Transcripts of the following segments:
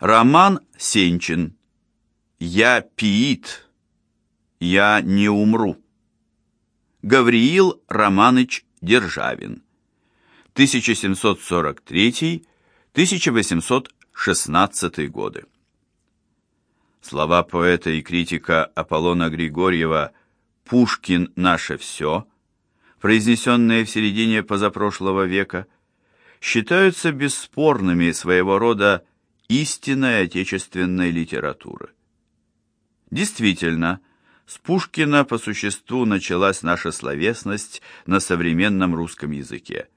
Роман Сенчин. Я пиит. Я не умру. Гавриил Романыч Державин. 1743-1816 годы. Слова поэта и критика Аполлона Григорьева «Пушкин – наше все», произнесенные в середине позапрошлого века, считаются бесспорными своего рода истинной отечественной литературы. Действительно, с Пушкина по существу началась наша словесность на современном русском языке.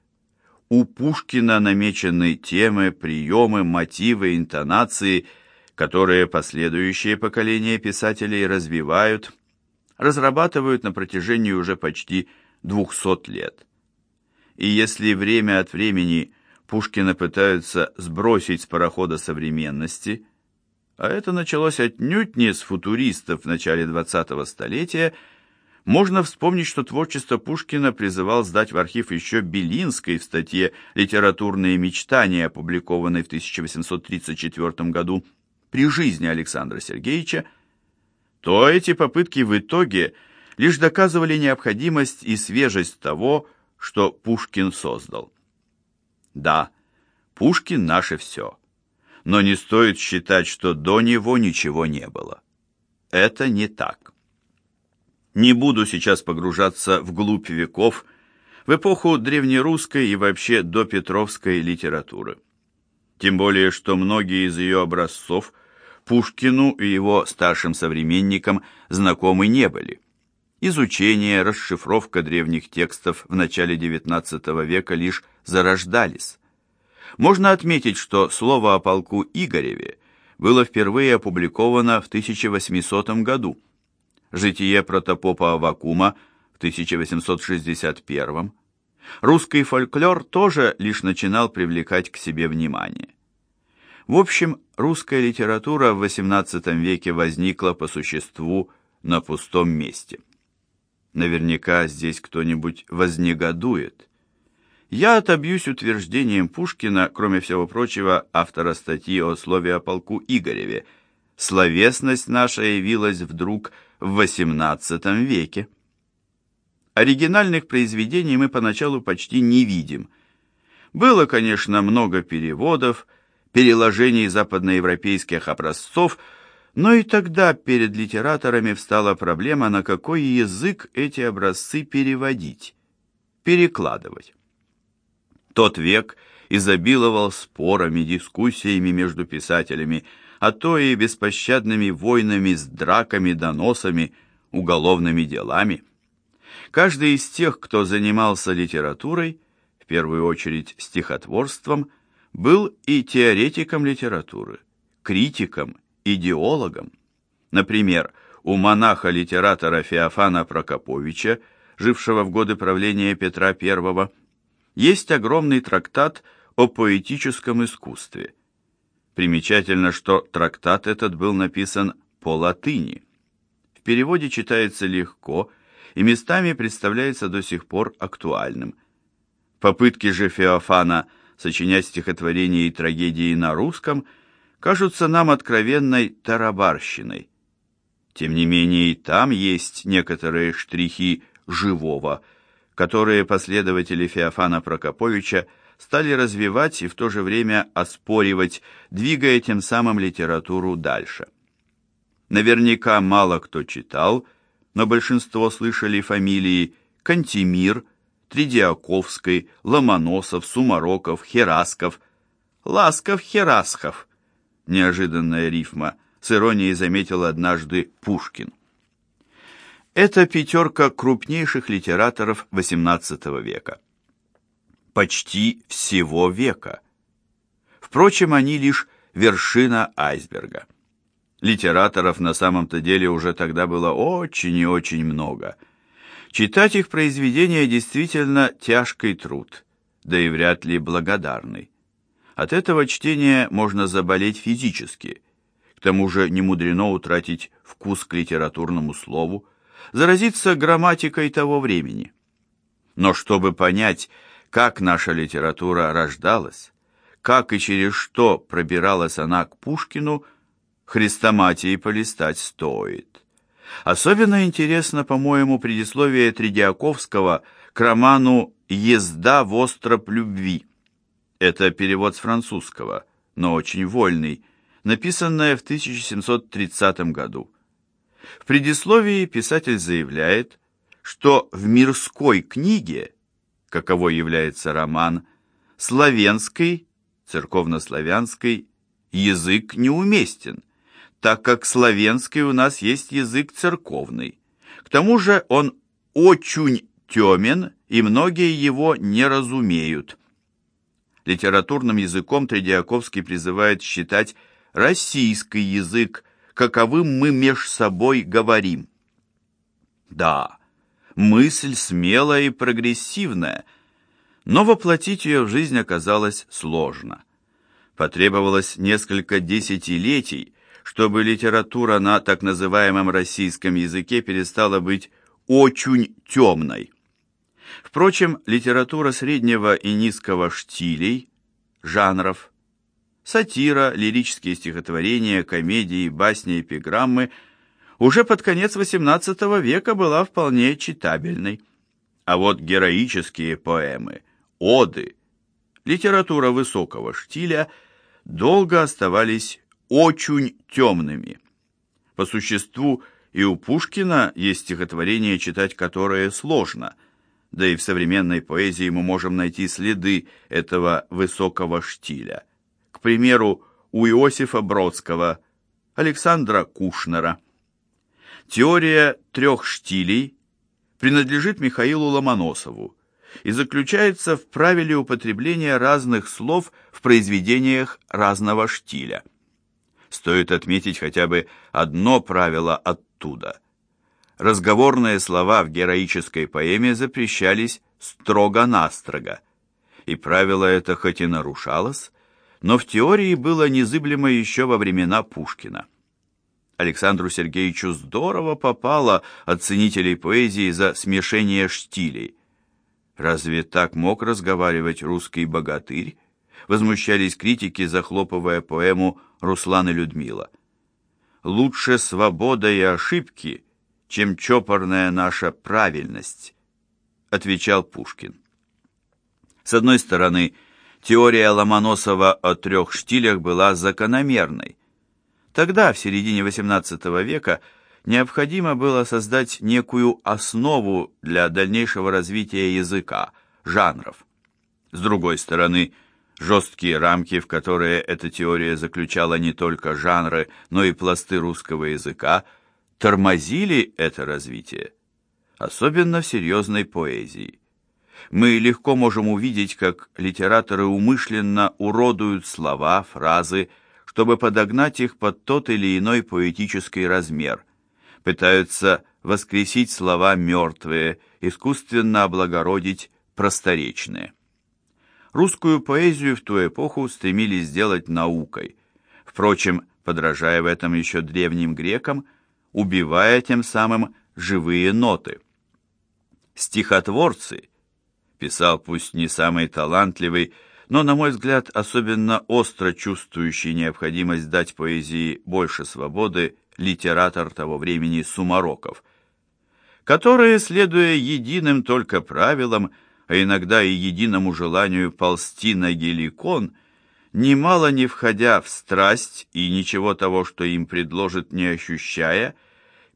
У Пушкина намечены темы, приемы, мотивы, интонации, которые последующие поколения писателей развивают, разрабатывают на протяжении уже почти 200 лет. И если время от времени Пушкина пытаются сбросить с парохода современности – а это началось отнюдь не с футуристов в начале 20-го столетия, можно вспомнить, что творчество Пушкина призывал сдать в архив еще Белинской в статье «Литературные мечтания», опубликованной в 1834 году при жизни Александра Сергеевича, то эти попытки в итоге лишь доказывали необходимость и свежесть того, что Пушкин создал. Да, Пушкин наше все но не стоит считать, что до него ничего не было. Это не так. Не буду сейчас погружаться в глубь веков, в эпоху древнерусской и вообще до Петровской литературы. Тем более, что многие из ее образцов Пушкину и его старшим современникам знакомы не были. Изучение, расшифровка древних текстов в начале XIX века лишь зарождались. Можно отметить, что слово о полку Игореве было впервые опубликовано в 1800 году, житие протопопа Авакума в 1861. Русский фольклор тоже лишь начинал привлекать к себе внимание. В общем, русская литература в XVIII веке возникла по существу на пустом месте. Наверняка здесь кто-нибудь вознегодует я отобьюсь утверждением Пушкина, кроме всего прочего, автора статьи о слове о полку Игореве. Словесность наша явилась вдруг в XVIII веке. Оригинальных произведений мы поначалу почти не видим. Было, конечно, много переводов, переложений западноевропейских образцов, но и тогда перед литераторами встала проблема, на какой язык эти образцы переводить, перекладывать. Тот век изобиловал спорами, дискуссиями между писателями, а то и беспощадными войнами с драками, доносами, уголовными делами. Каждый из тех, кто занимался литературой, в первую очередь стихотворством, был и теоретиком литературы, критиком, идеологом. Например, у монаха-литератора Феофана Прокоповича, жившего в годы правления Петра I, есть огромный трактат о поэтическом искусстве. Примечательно, что трактат этот был написан по латыни. В переводе читается легко и местами представляется до сих пор актуальным. Попытки же Феофана сочинять стихотворения и трагедии на русском кажутся нам откровенной тарабарщиной. Тем не менее и там есть некоторые штрихи живого – которые последователи Феофана Прокоповича стали развивать и в то же время оспоривать, двигая тем самым литературу дальше. Наверняка мало кто читал, но большинство слышали фамилии Кантемир, Тридиаковской, Ломоносов, Сумароков, Херасков, Ласков-Херасхов. Неожиданная рифма, с иронией заметил однажды Пушкин. Это пятерка крупнейших литераторов XVIII века. Почти всего века. Впрочем, они лишь вершина айсберга. Литераторов на самом-то деле уже тогда было очень и очень много. Читать их произведения действительно тяжкий труд, да и вряд ли благодарный. От этого чтения можно заболеть физически. К тому же не мудрено утратить вкус к литературному слову, заразиться грамматикой того времени. Но чтобы понять, как наша литература рождалась, как и через что пробиралась она к Пушкину, хрестоматии полистать стоит. Особенно интересно, по-моему, предисловие Тредиаковского к роману «Езда в остров любви». Это перевод с французского, но очень вольный, написанное в 1730 году. В предисловии писатель заявляет, что в мирской книге, каково является роман, славянский, церковнославянский, язык неуместен, так как славянский у нас есть язык церковный. К тому же он очень темен, и многие его не разумеют. Литературным языком Тредиаковский призывает считать российский язык, каковым мы меж собой говорим. Да, мысль смелая и прогрессивная, но воплотить ее в жизнь оказалось сложно. Потребовалось несколько десятилетий, чтобы литература на так называемом российском языке перестала быть очень темной. Впрочем, литература среднего и низкого штилей, жанров, сатира, лирические стихотворения, комедии, басни, эпиграммы уже под конец XVIII века была вполне читабельной. А вот героические поэмы, оды, литература высокого штиля долго оставались очень темными. По существу и у Пушкина есть стихотворения, читать которые сложно, да и в современной поэзии мы можем найти следы этого высокого штиля. К примеру, у Иосифа Бродского, Александра Кушнера. Теория трех штилей принадлежит Михаилу Ломоносову и заключается в правиле употребления разных слов в произведениях разного штиля. Стоит отметить хотя бы одно правило оттуда. Разговорные слова в героической поэме запрещались строго-настрого, и правило это хоть и нарушалось, но в теории было незыблемо еще во времена Пушкина. Александру Сергеевичу здорово попало от ценителей поэзии за смешение штилей. Разве так мог разговаривать русский богатырь? Возмущались критики, захлопывая поэму «Руслан и Людмила». «Лучше свобода и ошибки, чем чопорная наша правильность», отвечал Пушкин. С одной стороны, теория Ломоносова о трех штилях была закономерной. Тогда, в середине XVIII века, необходимо было создать некую основу для дальнейшего развития языка, жанров. С другой стороны, жесткие рамки, в которые эта теория заключала не только жанры, но и пласты русского языка, тормозили это развитие, особенно в серьезной поэзии мы легко можем увидеть, как литераторы умышленно уродуют слова, фразы, чтобы подогнать их под тот или иной поэтический размер, пытаются воскресить слова мертвые, искусственно облагородить просторечные. Русскую поэзию в ту эпоху стремились сделать наукой, впрочем, подражая в этом еще древним грекам, убивая тем самым живые ноты. Стихотворцы – писал пусть не самый талантливый, но, на мой взгляд, особенно остро чувствующий необходимость дать поэзии больше свободы литератор того времени Сумароков, которые, следуя единым только правилам, а иногда и единому желанию ползти на геликон, немало не входя в страсть и ничего того, что им предложат, не ощущая,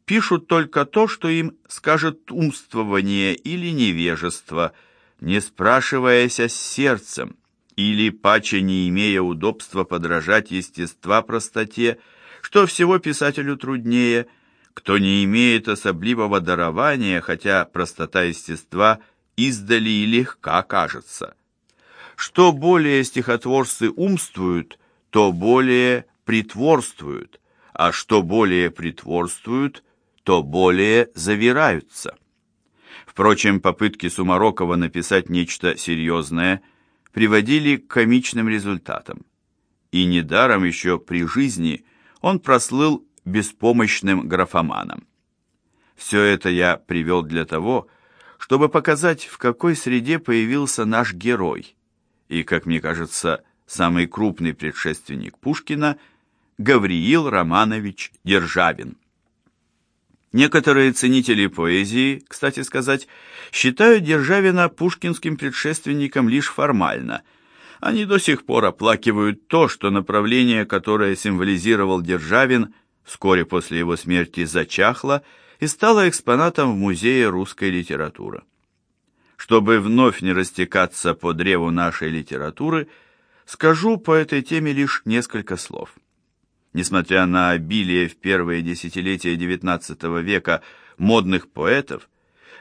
пишут только то, что им скажет умствование или невежество – не спрашиваясь с сердцем, или, паче не имея удобства подражать естества простоте, что всего писателю труднее, кто не имеет особливого дарования, хотя простота естества издали и легка кажется. Что более стихотворцы умствуют, то более притворствуют, а что более притворствуют, то более завираются. Впрочем, попытки Сумарокова написать нечто серьезное приводили к комичным результатам. И недаром еще при жизни он прослыл беспомощным графоманом. Все это я привел для того, чтобы показать, в какой среде появился наш герой, и, как мне кажется, самый крупный предшественник Пушкина, Гавриил Романович Державин. Некоторые ценители поэзии, кстати сказать, считают Державина пушкинским предшественником лишь формально. Они до сих пор оплакивают то, что направление, которое символизировал Державин, вскоре после его смерти зачахло и стало экспонатом в Музее русской литературы. Чтобы вновь не растекаться по древу нашей литературы, скажу по этой теме лишь несколько слов. Несмотря на обилие в первые десятилетия XIX века модных поэтов,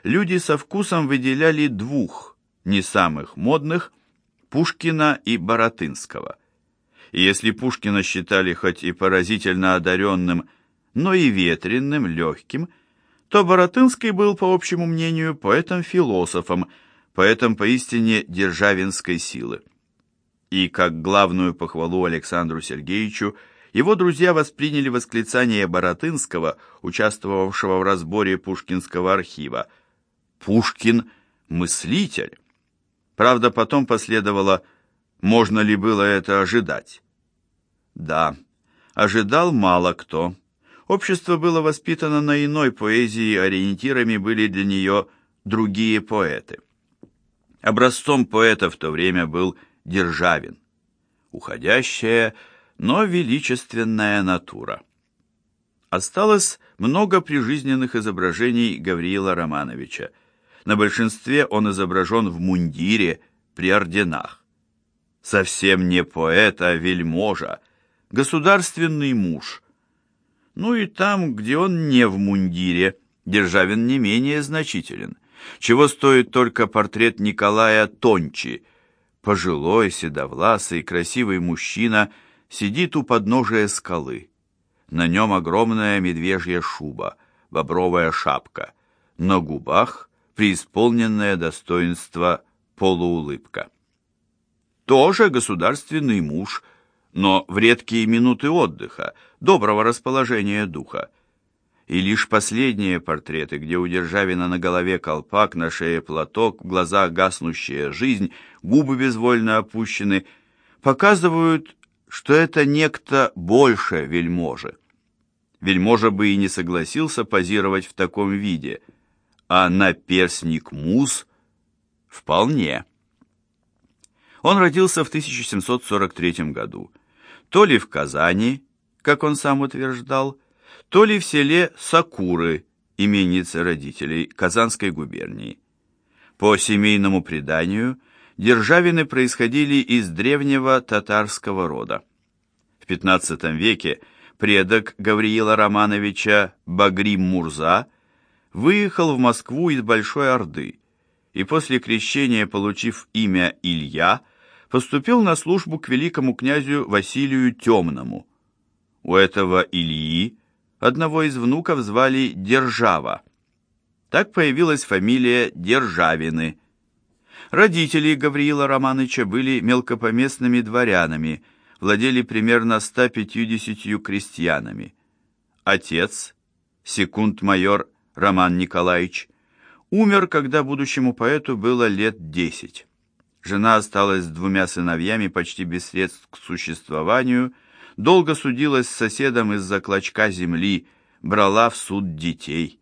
люди со вкусом выделяли двух, не самых модных, Пушкина и Баратынского. И если Пушкина считали хоть и поразительно одаренным, но и ветренным, легким, то Баратынский был, по общему мнению, поэтом-философом, поэтом поистине державинской силы. И как главную похвалу Александру Сергеевичу – его друзья восприняли восклицание Боротынского, участвовавшего в разборе Пушкинского архива. «Пушкин – мыслитель». Правда, потом последовало «можно ли было это ожидать?» Да, ожидал мало кто. Общество было воспитано на иной поэзии, ориентирами были для нее другие поэты. Образцом поэта в то время был Державин. Уходящая – но величественная натура. Осталось много прижизненных изображений Гавриила Романовича. На большинстве он изображен в мундире при орденах. Совсем не поэт, а вельможа, государственный муж. Ну и там, где он не в мундире, Державин не менее значителен. Чего стоит только портрет Николая Тончи, пожилой, седовласый, красивый мужчина – сидит у подножия скалы. На нем огромная медвежья шуба, бобровая шапка, на губах преисполненное достоинство полуулыбка. Тоже государственный муж, но в редкие минуты отдыха, доброго расположения духа. И лишь последние портреты, где у Державина на голове колпак, на шее платок, в глазах гаснущая жизнь, губы безвольно опущены, показывают что это некто больше вельможи. Вельможа бы и не согласился позировать в таком виде, а наперсник Муз вполне. Он родился в 1743 году, то ли в Казани, как он сам утверждал, то ли в селе Сакуры, именице родителей Казанской губернии. По семейному преданию – Державины происходили из древнего татарского рода. В XV веке предок Гавриила Романовича Багрим Мурза выехал в Москву из Большой Орды и после крещения, получив имя Илья, поступил на службу к великому князю Василию Темному. У этого Ильи одного из внуков звали Держава. Так появилась фамилия Державины, Родители Гавриила Романыча были мелкопоместными дворянами, владели примерно 150 крестьянами. Отец, секунд-майор Роман Николаевич, умер, когда будущему поэту было лет 10. Жена осталась с двумя сыновьями почти без средств к существованию, долго судилась с соседом из-за клочка земли, брала в суд детей.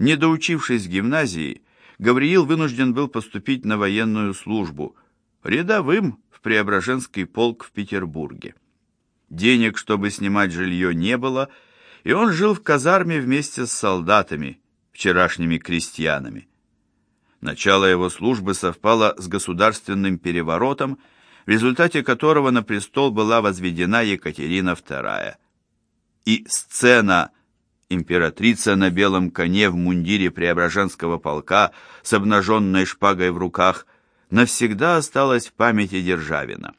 Не доучившись в гимназии, Гавриил вынужден был поступить на военную службу, рядовым в Преображенский полк в Петербурге. Денег, чтобы снимать жилье, не было, и он жил в казарме вместе с солдатами, вчерашними крестьянами. Начало его службы совпало с государственным переворотом, в результате которого на престол была возведена Екатерина II. И сцена Императрица на белом коне в мундире Преображенского полка с обнаженной шпагой в руках навсегда осталась в памяти Державина.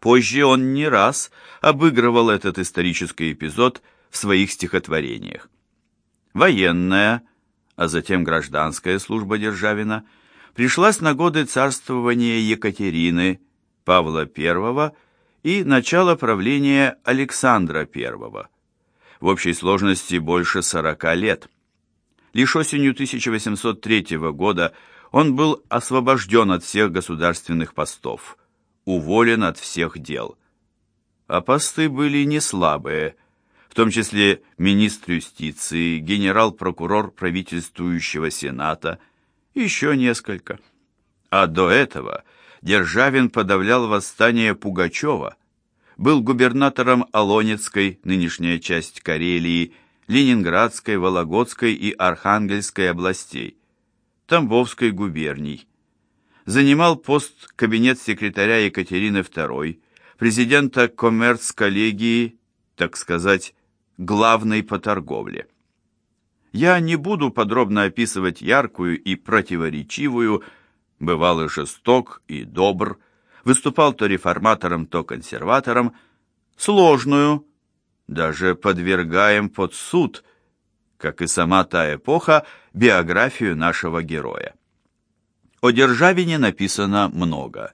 Позже он не раз обыгрывал этот исторический эпизод в своих стихотворениях. Военная, а затем гражданская служба Державина пришлась на годы царствования Екатерины, Павла I и начало правления Александра I в общей сложности больше 40 лет. Лишь осенью 1803 года он был освобожден от всех государственных постов. уволен от всех дел. А посты были не слабые, в том числе министр юстиции, генерал-прокурор правительствующего Сената, еще несколько. А до этого Державин подавлял восстание Пугачева, был губернатором Алонецкой, нынешняя часть Карелии, Ленинградской, Вологодской и Архангельской областей, Тамбовской губерний. Занимал пост кабинет-секретаря Екатерины II, президента коммерц-коллегии, так сказать, главной по торговле. Я не буду подробно описывать яркую и противоречивую, бывал и жесток, и добр, выступал то реформатором, то консерватором, сложную, даже подвергаем под суд, как и сама та эпоха, биографию нашего героя. О Державине написано много.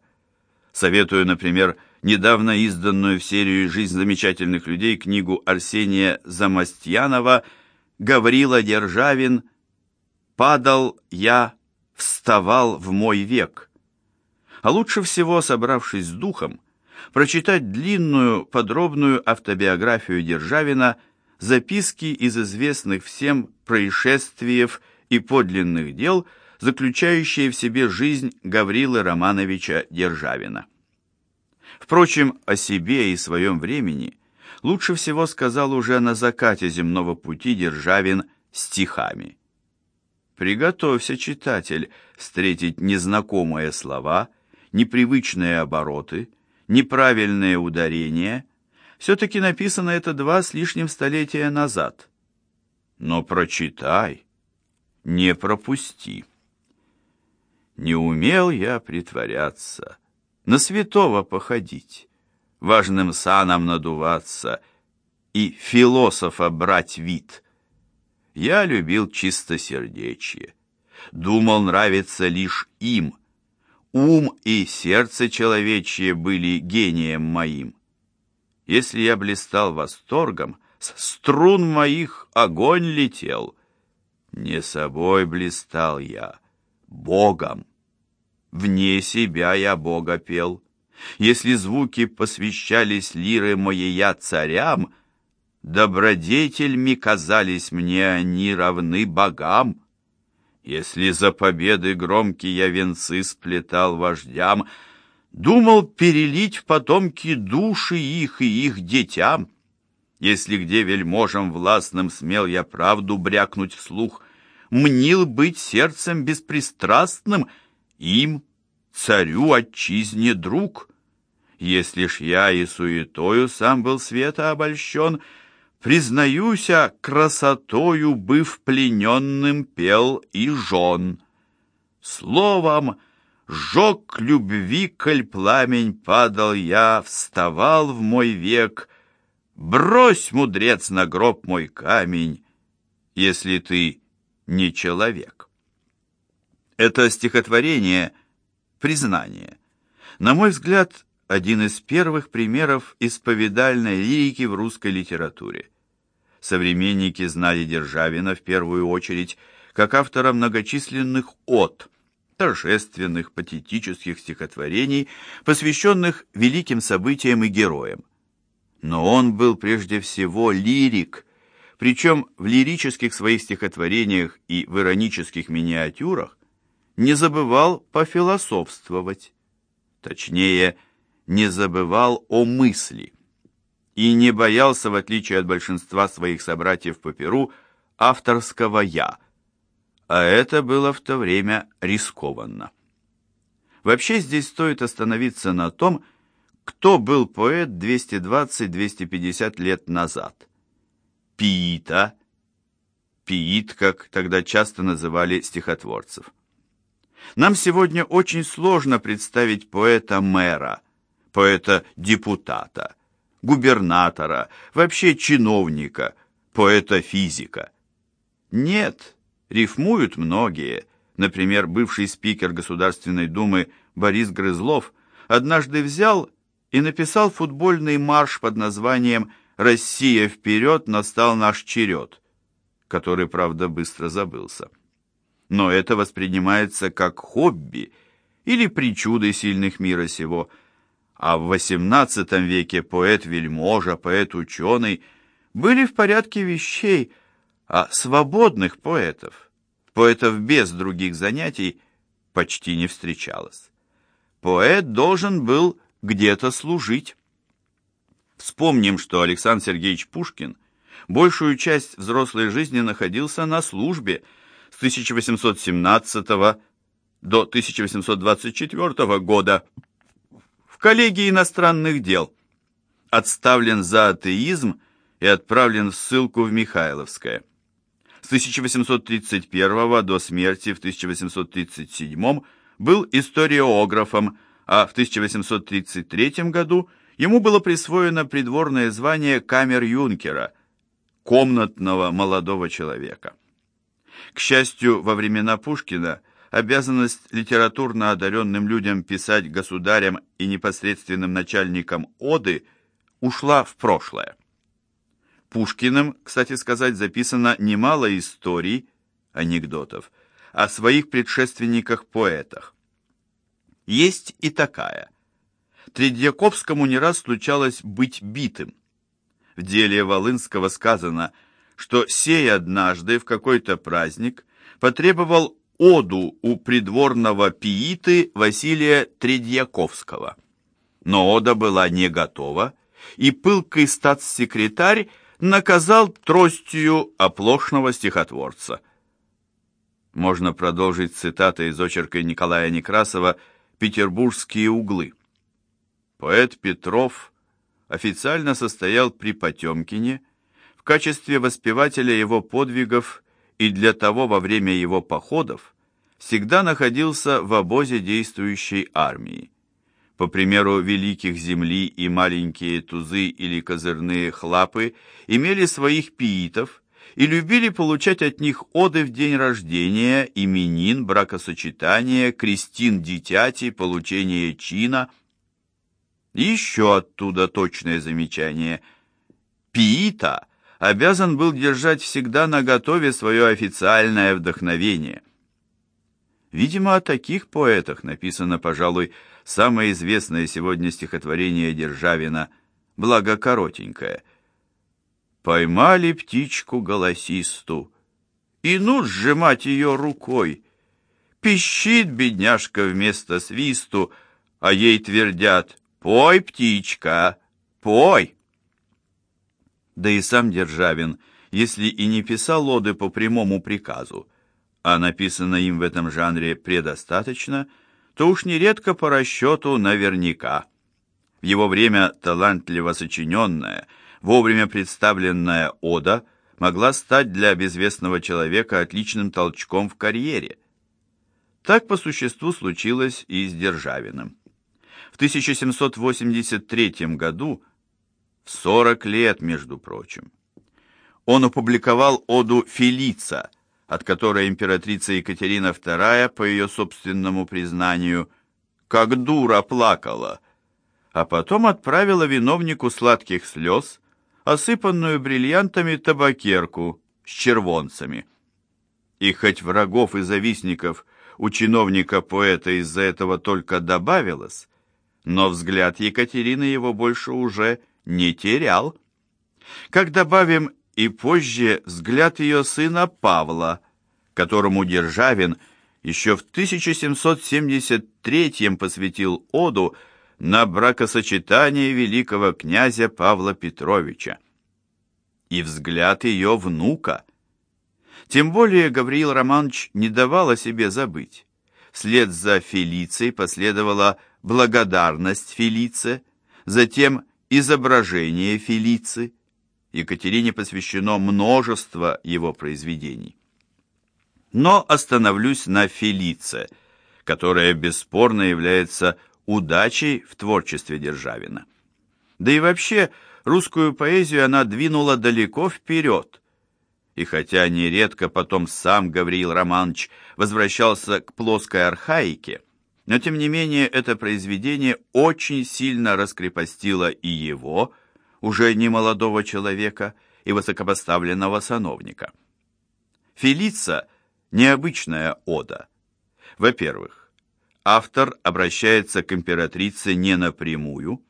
Советую, например, недавно изданную в серию «Жизнь замечательных людей» книгу Арсения Замостьянова «Гаврила Державин. Падал я, вставал в мой век». А лучше всего, собравшись с духом, прочитать длинную, подробную автобиографию Державина, записки из известных всем происшествиев и подлинных дел, заключающие в себе жизнь Гаврилы Романовича Державина. Впрочем, о себе и своем времени лучше всего сказал уже на закате земного пути Державин стихами. Приготовься, читатель, встретить незнакомые слова, непривычные обороты, неправильные ударения. Все-таки написано это два с лишним столетия назад. Но прочитай, не пропусти. Не умел я притворяться, на святого походить, важным саном надуваться и философа брать вид. Я любил чистосердечие, думал нравится лишь им — ум и сердце человечье были гением моим. Если я блистал восторгом, с струн моих огонь летел. Не собой блистал я, Богом. Вне себя я Бога пел. Если звуки посвящались лиры моей царям, добродетельми казались мне они равны богам. Если за победы громкие я венцы сплетал вождям, Думал перелить в потомки души их и их детям. Если где вельможам властным смел я правду брякнуть вслух, Мнил быть сердцем беспристрастным им, царю отчизне друг. Если ж я и суетою сам был света обольщен — Признаюся, красотою быв плененным пел и жен. Словом, жег любви, коль пламень падал я, вставал в мой век. Брось, мудрец, на гроб мой камень, если ты не человек. Это стихотворение — признание. На мой взгляд, один из первых примеров исповедальной лирики в русской литературе. Современники знали Державина в первую очередь как автора многочисленных от, торжественных, патетических стихотворений, посвященных великим событиям и героям. Но он был прежде всего лирик, причем в лирических своих стихотворениях и в иронических миниатюрах не забывал пофилософствовать. Точнее, не забывал о мысли и не боялся, в отличие от большинства своих собратьев по Перу, авторского «я», а это было в то время рискованно. Вообще здесь стоит остановиться на том, кто был поэт 220-250 лет назад. Пиита, Пиит, как тогда часто называли стихотворцев. Нам сегодня очень сложно представить поэта-мэра – поэта-депутата, губернатора, вообще чиновника, поэта-физика. Нет, рифмуют многие. Например, бывший спикер Государственной Думы Борис Грызлов однажды взял и написал футбольный марш под названием «Россия вперед, настал наш черед», который, правда, быстро забылся. Но это воспринимается как хобби или причуды сильных мира сего – а в XVIII веке поэт-вельможа, поэт-ученый были в порядке вещей, а свободных поэтов, поэтов без других занятий, почти не встречалось. Поэт должен был где-то служить. Вспомним, что Александр Сергеевич Пушкин большую часть взрослой жизни находился на службе с 1817 до 1824 года в коллегии иностранных дел, отставлен за атеизм и отправлен в ссылку в Михайловское. С 1831 до смерти в 1837 был историографом, а в 1833 году ему было присвоено придворное звание камер-юнкера, комнатного молодого человека. К счастью, во времена Пушкина обязанность литературно одаренным людям писать государям и непосредственным начальникам оды ушла в прошлое. Пушкиным, кстати сказать, записано немало историй, анекдотов, о своих предшественниках-поэтах. Есть и такая. Тредьяковскому не раз случалось быть битым. В деле Волынского сказано, что сей однажды в какой-то праздник потребовал оду у придворного пииты Василия Тредьяковского. Но ода была не готова, и пылкий статс-секретарь наказал тростью оплошного стихотворца. Можно продолжить цитатой из очерка Николая Некрасова «Петербургские углы». Поэт Петров официально состоял при Потемкине в качестве воспевателя его подвигов и для того во время его походов всегда находился в обозе действующей армии. По примеру великих земли и маленькие тузы или козырные хлапы имели своих пиитов и любили получать от них оды в день рождения, именин, бракосочетания, крестин дитяти, получения чина. еще оттуда точное замечание. Пиита обязан был держать всегда наготове свое официальное вдохновение. Видимо, о таких поэтах написано, пожалуй, самое известное сегодня стихотворение Державина, благо коротенькое. «Поймали птичку голосисту, и ну сжимать ее рукой. Пищит бедняжка вместо свисту, а ей твердят «Пой, птичка, пой!» Да и сам Державин, если и не писал оды по прямому приказу, а написано им в этом жанре предостаточно, то уж нередко по расчету наверняка. В его время талантливо сочиненная, вовремя представленная ода могла стать для безвестного человека отличным толчком в карьере. Так по существу случилось и с Державиным. В 1783 году, 40 лет, между прочим, он опубликовал оду «Фелица», от которой императрица Екатерина II, по ее собственному признанию, как дура плакала, а потом отправила виновнику сладких слез осыпанную бриллиантами табакерку с червонцами. И хоть врагов и завистников у чиновника-поэта из-за этого только добавилось, но взгляд Екатерины его больше уже не терял. Как добавим и позже взгляд ее сына Павла, которому Державин еще в 1773 посвятил оду на бракосочетание великого князя Павла Петровича. И взгляд ее внука. Тем более Гавриил Романович не давал о себе забыть. Вслед за Фелицией последовала благодарность Фелице, затем изображение Фелицы, Екатерине посвящено множество его произведений. Но остановлюсь на Фелице, которая бесспорно является удачей в творчестве Державина. Да и вообще, русскую поэзию она двинула далеко вперед. И хотя нередко потом сам Гавриил Романович возвращался к плоской архаике, но тем не менее это произведение очень сильно раскрепостило и его, уже не молодого человека и высокопоставленного сановника. Фелица – необычная ода. Во-первых, автор обращается к императрице не напрямую,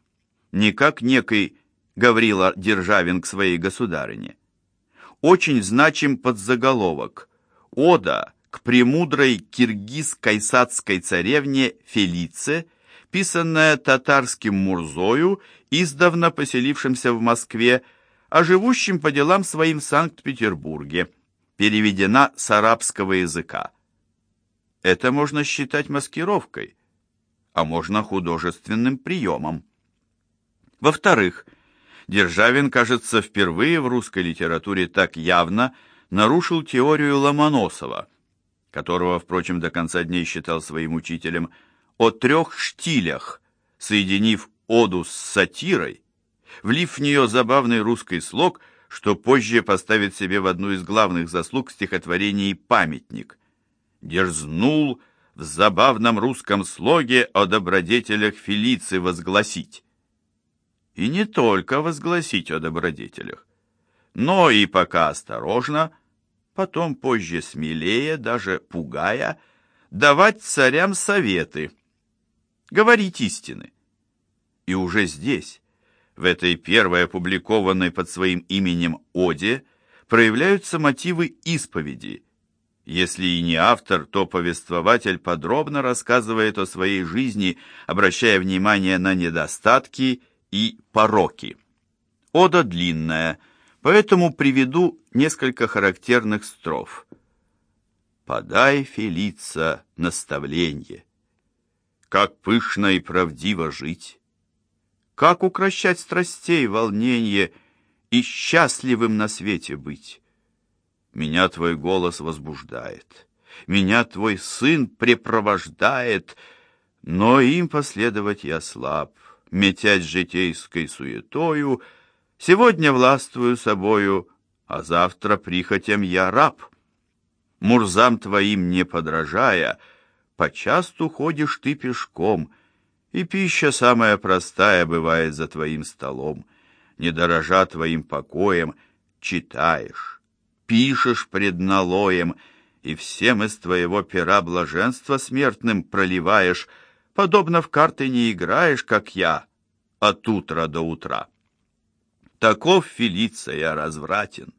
не как некий Гаврила Державин к своей государыне. Очень значим подзаголовок «Ода к премудрой киргиз-кайсадской царевне Фелице», писанная татарским Мурзою, издавна поселившимся в Москве, а живущим по делам своим в Санкт-Петербурге, переведена с арабского языка. Это можно считать маскировкой, а можно художественным приемом. Во-вторых, Державин, кажется, впервые в русской литературе так явно нарушил теорию Ломоносова, которого, впрочем, до конца дней считал своим учителем, о трех штилях, соединив оду с сатирой, влив в нее забавный русский слог, что позже поставит себе в одну из главных заслуг стихотворений «Памятник». Дерзнул в забавном русском слоге о добродетелях Фелицы возгласить. И не только возгласить о добродетелях, но и пока осторожно, потом позже смелее, даже пугая, давать царям советы, говорить истины. И уже здесь, в этой первой опубликованной под своим именем «Оде», проявляются мотивы исповеди. Если и не автор, то повествователь подробно рассказывает о своей жизни, обращая внимание на недостатки и пороки. Ода длинная, поэтому приведу несколько характерных строф. «Подай, Фелица, наставление, как пышно и правдиво жить, как укращать страстей волнение и счастливым на свете быть? Меня твой голос возбуждает, меня твой сын препровождает, но им последовать я слаб, метять житейской суетою, сегодня властвую собою, а завтра прихотям я раб. Мурзам твоим не подражая, почасту ходишь ты пешком — и пища самая простая бывает за твоим столом. Не дорожа твоим покоем, читаешь, пишешь пред налоем, и всем из твоего пера блаженства смертным проливаешь, подобно в карты не играешь, как я, от утра до утра. Таков Фелиция развратен,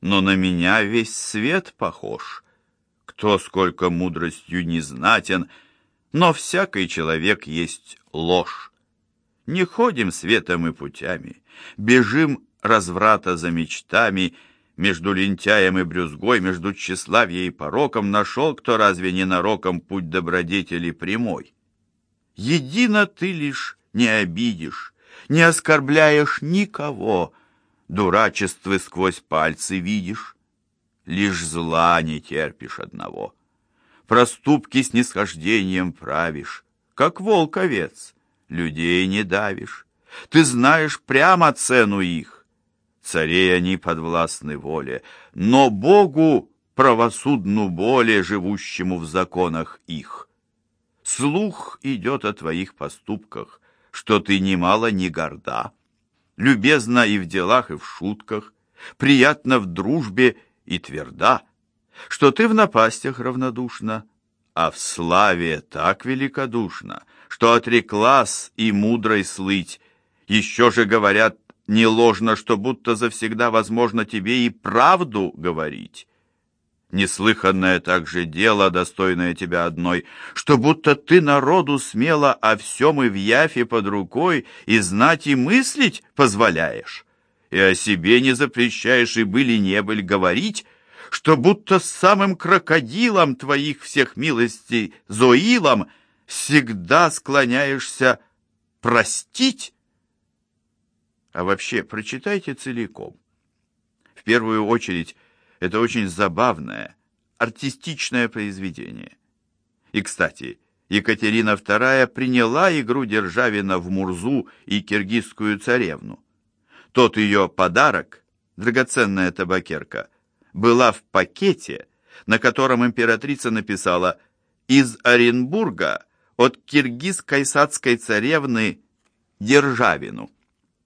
но на меня весь свет похож. Кто сколько мудростью не знатен — но всякий человек есть ложь. Не ходим светом и путями, бежим разврата за мечтами, между лентяем и брюзгой, между тщеславьем и пороком нашел, кто разве не нароком путь добродетели прямой. Едино ты лишь не обидишь, не оскорбляешь никого, дурачествы сквозь пальцы видишь, лишь зла не терпишь одного проступки с нисхождением правишь, как волк-овец, людей не давишь. Ты знаешь прямо цену их. Царей они подвластны воле, но Богу правосудну более живущему в законах их. Слух идет о твоих поступках, что ты немало не горда, любезна и в делах, и в шутках, приятна в дружбе и тверда, что ты в напастях равнодушна, а в славе так великодушна, что отреклась и мудрой слыть. Еще же говорят не ложно, что будто завсегда возможно тебе и правду говорить. Неслыханное также дело, достойное тебя одной, что будто ты народу смело о всем и в яфе под рукой и знать и мыслить позволяешь, и о себе не запрещаешь и были не были говорить, что будто с самым крокодилом твоих всех милостей, Зоилом, всегда склоняешься простить? А вообще, прочитайте целиком. В первую очередь, это очень забавное, артистичное произведение. И, кстати, Екатерина II приняла игру Державина в Мурзу и киргизскую царевну. Тот ее подарок, драгоценная табакерка – была в пакете, на котором императрица написала «Из Оренбурга от киргиз-кайсадской царевны Державину».